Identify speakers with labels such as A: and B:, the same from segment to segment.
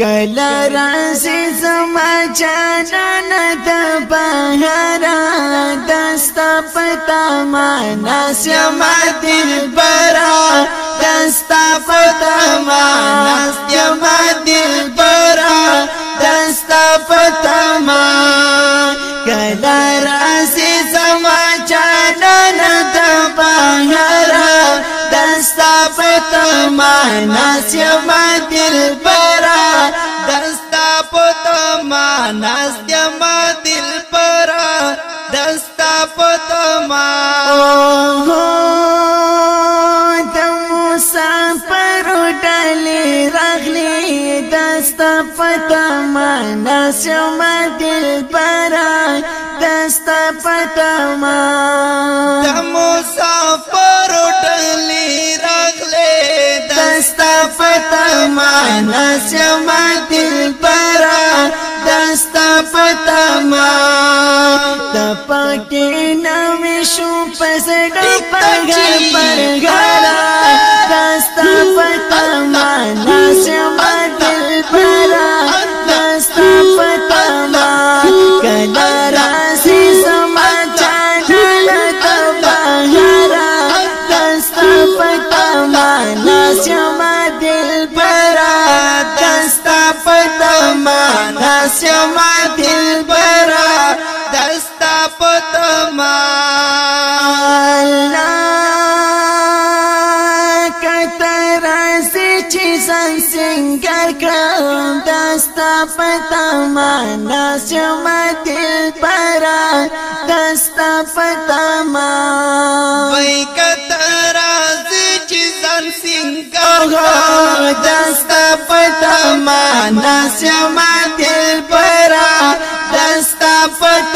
A: کله رازی زما جانان د بهارا دستا پتا مانا سما دل برا دستا پتا مانا سما دل برا دستا پتا ما کله رازی زما جانان د بهارا دستا پتا مانا سما دل برا ناستیا ما دل پرا دستا پتما د مسافر ډلې راغلي دستا پتما ناستیا ما دل پرا دستا پتما د مسافر ډلې راغلي دستا پتما ناستیا ما دل پرا ستا پتا ما تا پاکی نوی شو پسڑ پگر پرگارا دستا پتا ما ناسم دل برا دستا پتا ما کلا راسی سما چانل تباہرا دستا پتا ما ناسم دل برا دستا پتا ما ناسم پتما الله کتر سي چې څنګه سنگر کړم دستا پتما ناسم دل پرا دستا پتما وای کتر سي چې څنګه سنگر کړم دستا پتما ناسم دل پرا دستا پتما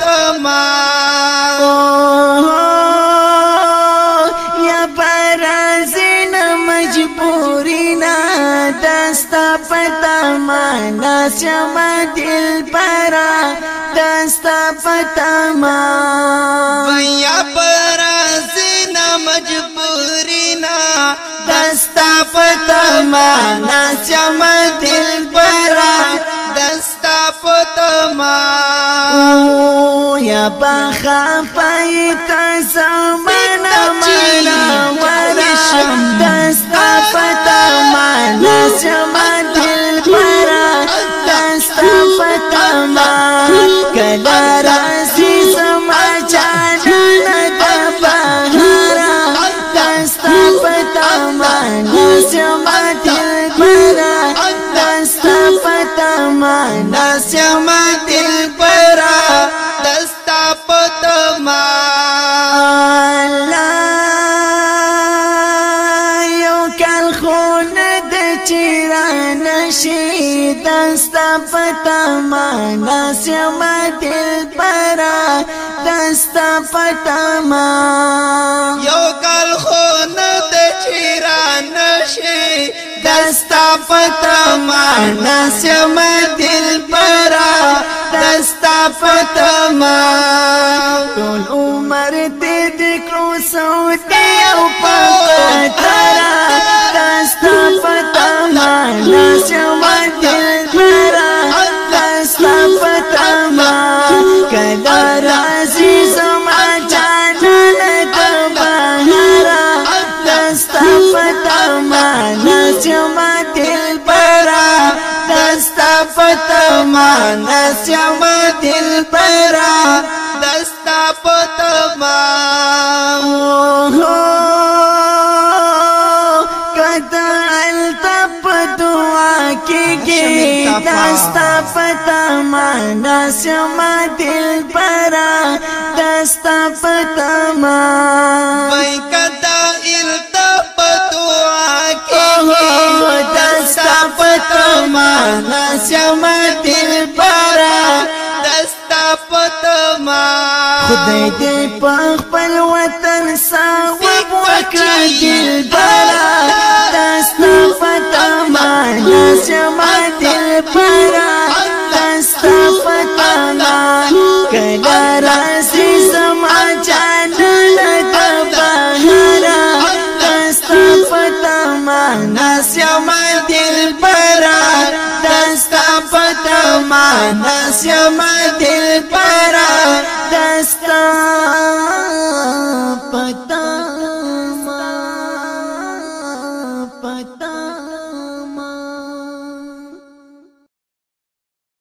A: تما یا پرازن مجبورینا دستا پتما ناسم دل پرا دستا پتما یا پرازن مجبورینا دستا پتما ناسم دل با خفای تسم دستا پتا مانا سیما دل پرا دستا پتا مانا یو کل خون د چیران شي دستا پتا مانا سیما دل پرا دستا پتا مانا ټول عمر دې دکرو سوته او پتا دستا پتمانا سیما دل برا دستا پتمانا کتا التپ دعا کی گی دستا پتمانا سیما دل برا دستا پتمانا سم دل بارا دستا پتما خدای دې په خپل وطن سا وکړه دل بارا ناس یم دل